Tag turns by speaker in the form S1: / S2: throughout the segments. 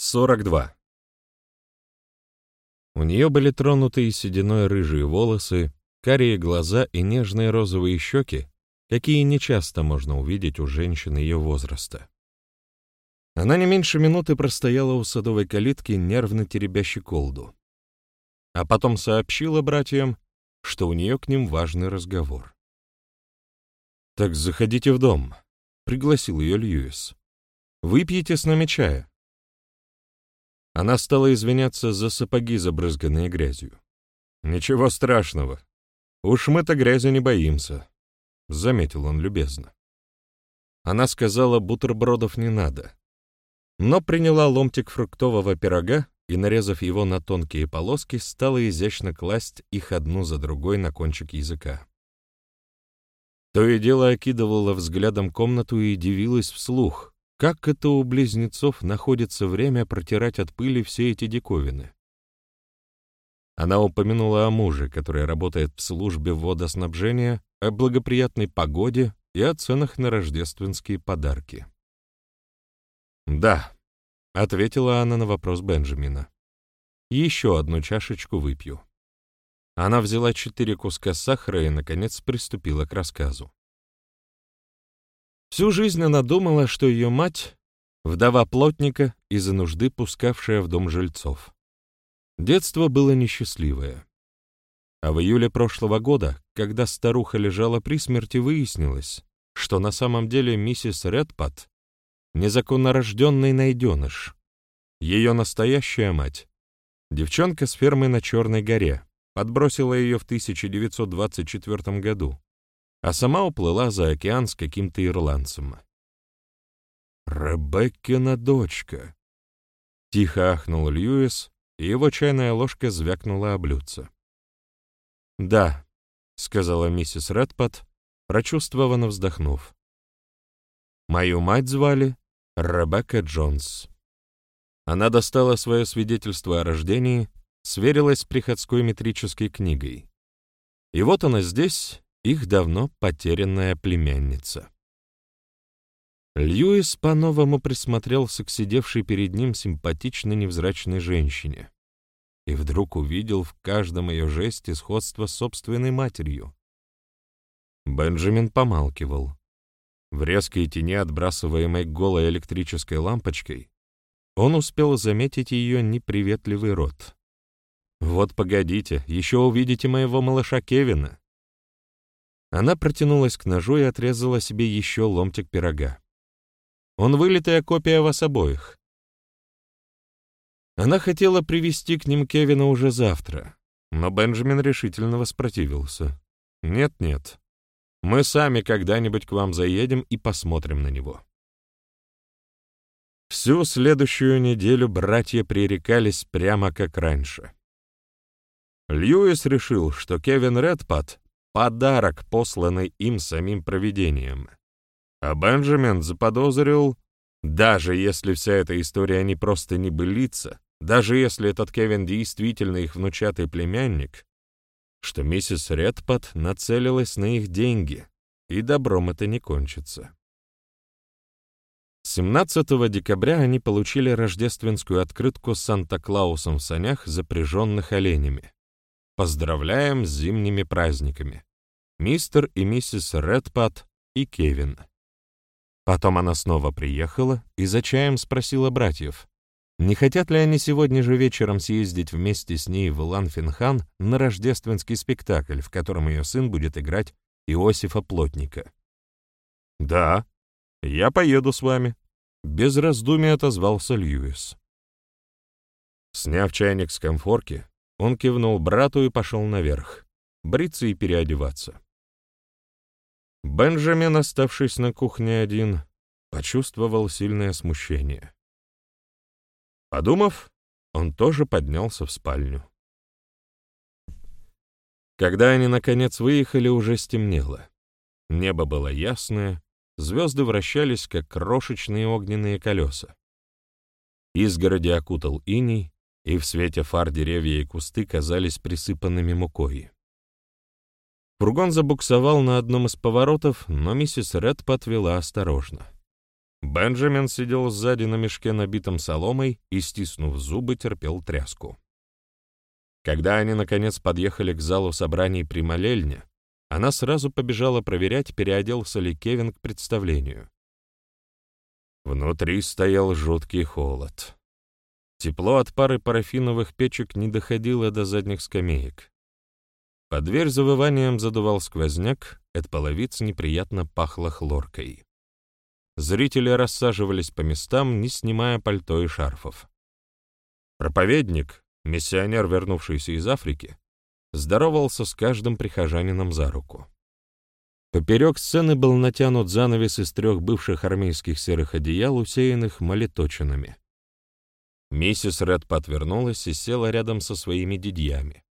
S1: 42. У нее были тронутые сединой рыжие волосы, карие глаза и нежные розовые щеки, какие нечасто можно увидеть у женщин ее возраста. Она не меньше минуты простояла у садовой калитки, нервно теребя колду, А потом сообщила братьям, что у нее к ним важный разговор. «Так заходите в дом», — пригласил ее Льюис. «Выпьете с нами чая». Она стала извиняться за сапоги, забрызганные грязью. «Ничего страшного. Уж мы-то грязи не боимся», — заметил он любезно. Она сказала, бутербродов не надо, но приняла ломтик фруктового пирога и, нарезав его на тонкие полоски, стала изящно класть их одну за другой на кончик языка. То и дело окидывала взглядом комнату и дивилась вслух, как это у близнецов находится время протирать от пыли все эти диковины. Она упомянула о муже, который работает в службе водоснабжения, о благоприятной погоде и о ценах на рождественские подарки. «Да», — ответила она на вопрос Бенджамина. «Еще одну чашечку выпью». Она взяла четыре куска сахара и, наконец, приступила к рассказу. Всю жизнь она думала, что ее мать — вдова плотника, из-за нужды пускавшая в дом жильцов. Детство было несчастливое. А в июле прошлого года, когда старуха лежала при смерти, выяснилось, что на самом деле миссис Редпад незаконно рожденный найденыш. Ее настоящая мать, девчонка с фермы на Черной горе, подбросила ее в 1924 году, а сама уплыла за океан с каким-то ирландцем. «Ребеккина дочка!» Тихо ахнул Льюис, и его чайная ложка звякнула о блюдце. «Да», — сказала миссис Редпад, прочувствованно вздохнув. «Мою мать звали Ребекка Джонс. Она достала свое свидетельство о рождении, сверилась с приходской метрической книгой. И вот она здесь, их давно потерянная племянница. Льюис по-новому присмотрелся к сидевшей перед ним симпатичной невзрачной женщине и вдруг увидел в каждом ее жесте сходство с собственной матерью. Бенджамин помалкивал. В резкой тени, отбрасываемой голой электрической лампочкой, он успел заметить ее неприветливый рот. «Вот погодите, еще увидите моего малыша Кевина». Она протянулась к ножу и отрезала себе еще ломтик пирога. Он вылитая копия вас обоих. Она хотела привести к ним Кевина уже завтра, но Бенджамин решительно воспротивился. «Нет-нет, мы сами когда-нибудь к вам заедем и посмотрим на него». Всю следующую неделю братья пререкались прямо как раньше. Льюис решил, что Кевин Редпад — подарок, посланный им самим провидением. А Бенджамин заподозрил, даже если вся эта история не просто небылица, даже если этот Кевин действительно их внучатый племянник, что миссис Редпад нацелилась на их деньги, и добром это не кончится. 17 декабря они получили рождественскую открытку с Санта-Клаусом в санях, запряженных оленями. Поздравляем с зимними праздниками. Мистер и миссис Редпад и Кевин. Потом она снова приехала и за чаем спросила братьев, не хотят ли они сегодня же вечером съездить вместе с ней в Ланфинхан на рождественский спектакль, в котором ее сын будет играть Иосифа Плотника? «Да, я поеду с вами», — без раздумий отозвался Льюис. Сняв чайник с комфорки, он кивнул брату и пошел наверх, бриться и переодеваться. Бенджамин, оставшись на кухне один, почувствовал сильное смущение. Подумав, он тоже поднялся в спальню. Когда они, наконец, выехали, уже стемнело. Небо было ясное, звезды вращались, как крошечные огненные колеса. Изгороди окутал иней, и в свете фар деревья и кусты казались присыпанными мукой. Фургон забуксовал на одном из поворотов, но миссис Ред подвела осторожно. Бенджамин сидел сзади на мешке, набитом соломой, и, стиснув зубы, терпел тряску. Когда они, наконец, подъехали к залу собраний при молельне, она сразу побежала проверять, переоделся ли Кевин к представлению. Внутри стоял жуткий холод. Тепло от пары парафиновых печек не доходило до задних скамеек. Под дверь завыванием задувал сквозняк, от половиц неприятно пахло хлоркой. Зрители рассаживались по местам, не снимая пальто и шарфов. Проповедник, миссионер, вернувшийся из Африки, здоровался с каждым прихожанином за руку. Поперек сцены был натянут занавес из трех бывших армейских серых одеял, усеянных молиточинами. Миссис Редпад вернулась и села рядом со своими дядьями.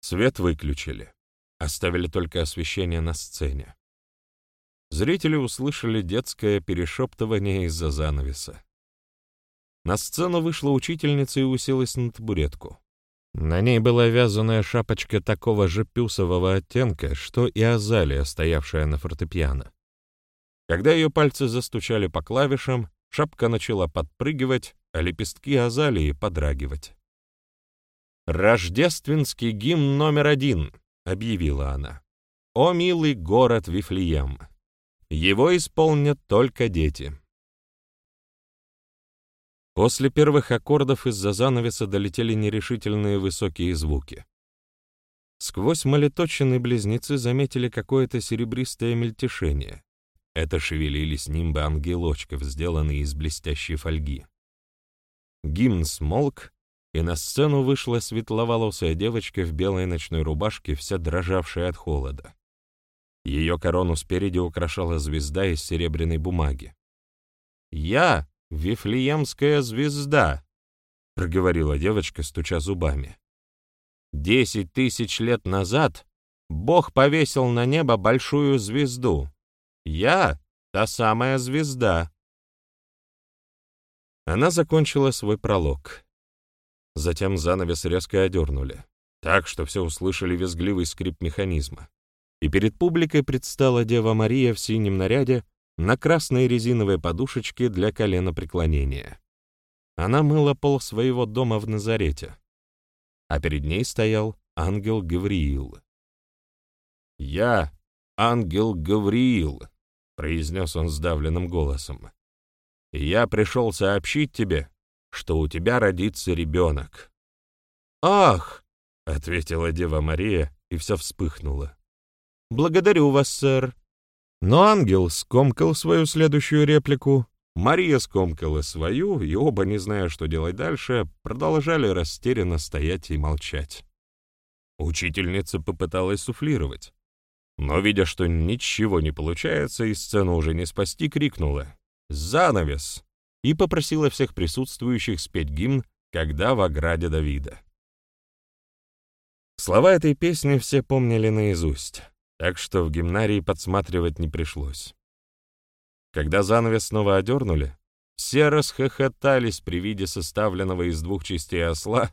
S1: Свет выключили, оставили только освещение на сцене. Зрители услышали детское перешептывание из-за занавеса. На сцену вышла учительница и уселась на табуретку. На ней была вязаная шапочка такого же пюсового оттенка, что и Азалия, стоявшая на фортепиано. Когда ее пальцы застучали по клавишам, шапка начала подпрыгивать, а лепестки азалии подрагивать. «Рождественский гимн номер один», — объявила она. «О, милый город Вифлеем! Его исполнят только дети. После первых аккордов из-за занавеса долетели нерешительные высокие звуки. Сквозь молиточины близнецы заметили какое-то серебристое мельтешение. Это шевелились нимбы ангелочков, сделанные из блестящей фольги. Гимн смолк, и на сцену вышла светловолосая девочка в белой ночной рубашке, вся дрожавшая от холода. Ее корону спереди украшала звезда из серебряной бумаги. «Я — Вифлеемская звезда», — проговорила девочка, стуча зубами. «Десять тысяч лет назад Бог повесил на небо большую звезду. Я — та самая звезда». Она закончила свой пролог. Затем занавес резко одернули, так что все услышали визгливый скрип механизма и перед публикой предстала Дева Мария в синем наряде на красной резиновой подушечке для коленопреклонения. Она мыла пол своего дома в Назарете, а перед ней стоял ангел Гавриил. «Я — ангел Гавриил», — произнес он сдавленным голосом. «Я пришел сообщить тебе, что у тебя родится ребенок». «Ах!» — ответила Дева Мария, и все вспыхнуло. «Благодарю вас, сэр». Но ангел скомкал свою следующую реплику, Мария скомкала свою, и оба, не зная, что делать дальше, продолжали растерянно стоять и молчать. Учительница попыталась суфлировать, но, видя, что ничего не получается и сцену уже не спасти, крикнула «Занавес!» И попросила всех присутствующих спеть гимн «Когда в ограде Давида». Слова этой песни все помнили наизусть так что в гимнарии подсматривать не пришлось. Когда занавес снова одернули, все расхохотались при виде составленного из двух частей осла,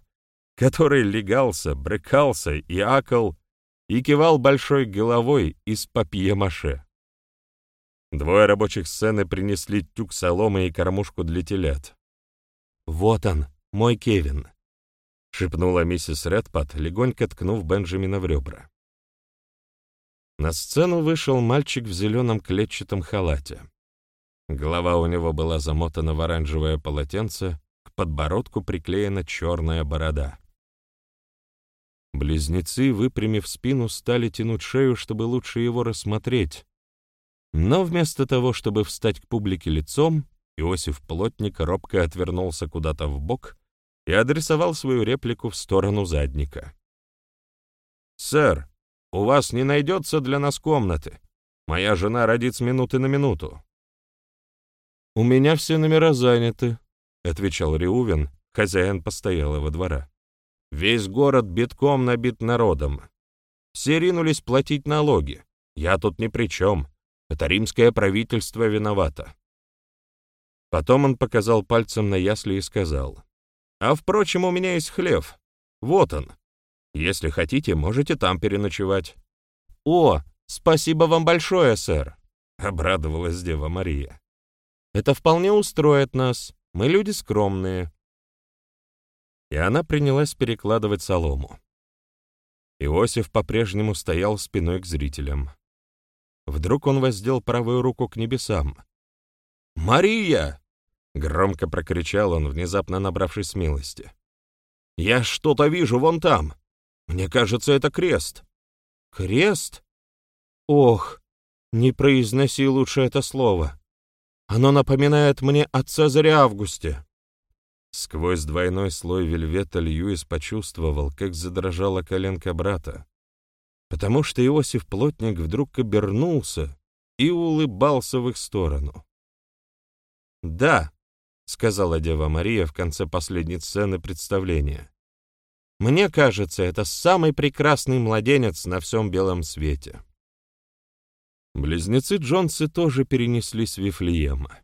S1: который легался, брыкался и акал, и кивал большой головой из папье-маше. Двое рабочих сцены принесли тюк соломы и кормушку для телят. «Вот он, мой Кевин», — шепнула миссис Редпад, легонько ткнув Бенджамина в ребра. На сцену вышел мальчик в зеленом клетчатом халате. Голова у него была замотана в оранжевое полотенце, к подбородку приклеена черная борода. Близнецы, выпрямив спину, стали тянуть шею, чтобы лучше его рассмотреть. Но вместо того, чтобы встать к публике лицом, Иосиф Плотник робко отвернулся куда-то в бок и адресовал свою реплику в сторону задника. «Сэр, у вас не найдется для нас комнаты. Моя жена родит с минуты на минуту». «У меня все номера заняты», — отвечал Риувен, хозяин постоялого двора. «Весь город битком набит народом. Все ринулись платить налоги. Я тут ни при чем. Это римское правительство виновато». Потом он показал пальцем на ясли и сказал, «А впрочем, у меня есть хлев. Вот он. Если хотите, можете там переночевать». «О, спасибо вам большое, сэр», — обрадовалась Дева Мария. Это вполне устроит нас. Мы люди скромные». И она принялась перекладывать солому. Иосиф по-прежнему стоял спиной к зрителям. Вдруг он воздел правую руку к небесам. «Мария!» — громко прокричал он, внезапно набравшись смелости. «Я что-то вижу вон там. Мне кажется, это крест». «Крест? Ох, не произноси лучше это слово. Оно напоминает мне о Цезаре Августе». Сквозь двойной слой вельвета Льюис почувствовал, как задрожала коленка брата, потому что Иосиф Плотник вдруг обернулся и улыбался в их сторону. «Да», — сказала Дева Мария в конце последней сцены представления, «мне кажется, это самый прекрасный младенец на всем белом свете». Близнецы Джонсы тоже перенеслись в Вифлеема.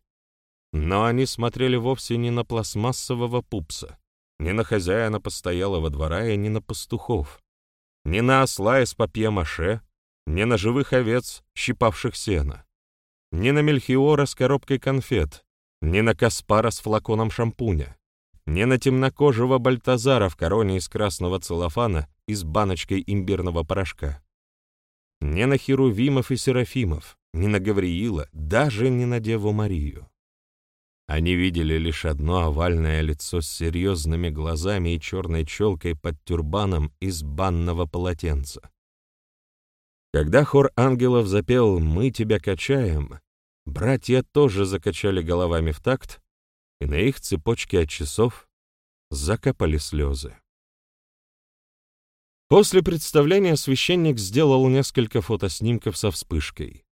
S1: Но они смотрели вовсе не на пластмассового пупса, не на хозяина постоялого двора и не на пастухов, не на осла из папье-маше, не на живых овец, щипавших сено, не на Мельхиора с коробкой конфет, не на Каспара с флаконом шампуня, не на темнокожего Бальтазара в короне из красного целлофана и с баночкой имбирного порошка, не на Херувимов и Серафимов, не на Гавриила, даже не на Деву Марию. Они видели лишь одно овальное лицо с серьезными глазами и черной челкой под тюрбаном из банного полотенца. Когда хор ангелов запел «Мы тебя качаем», братья тоже закачали головами в такт, и на их цепочке от часов закапали слезы. После представления священник сделал несколько фотоснимков со вспышкой.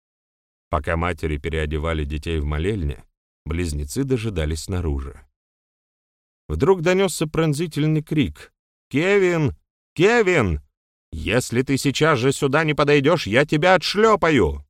S1: Пока матери переодевали детей в молельне, Близнецы дожидались снаружи. Вдруг донесся пронзительный крик. «Кевин! Кевин! Если ты сейчас же сюда не подойдешь, я тебя отшлепаю!»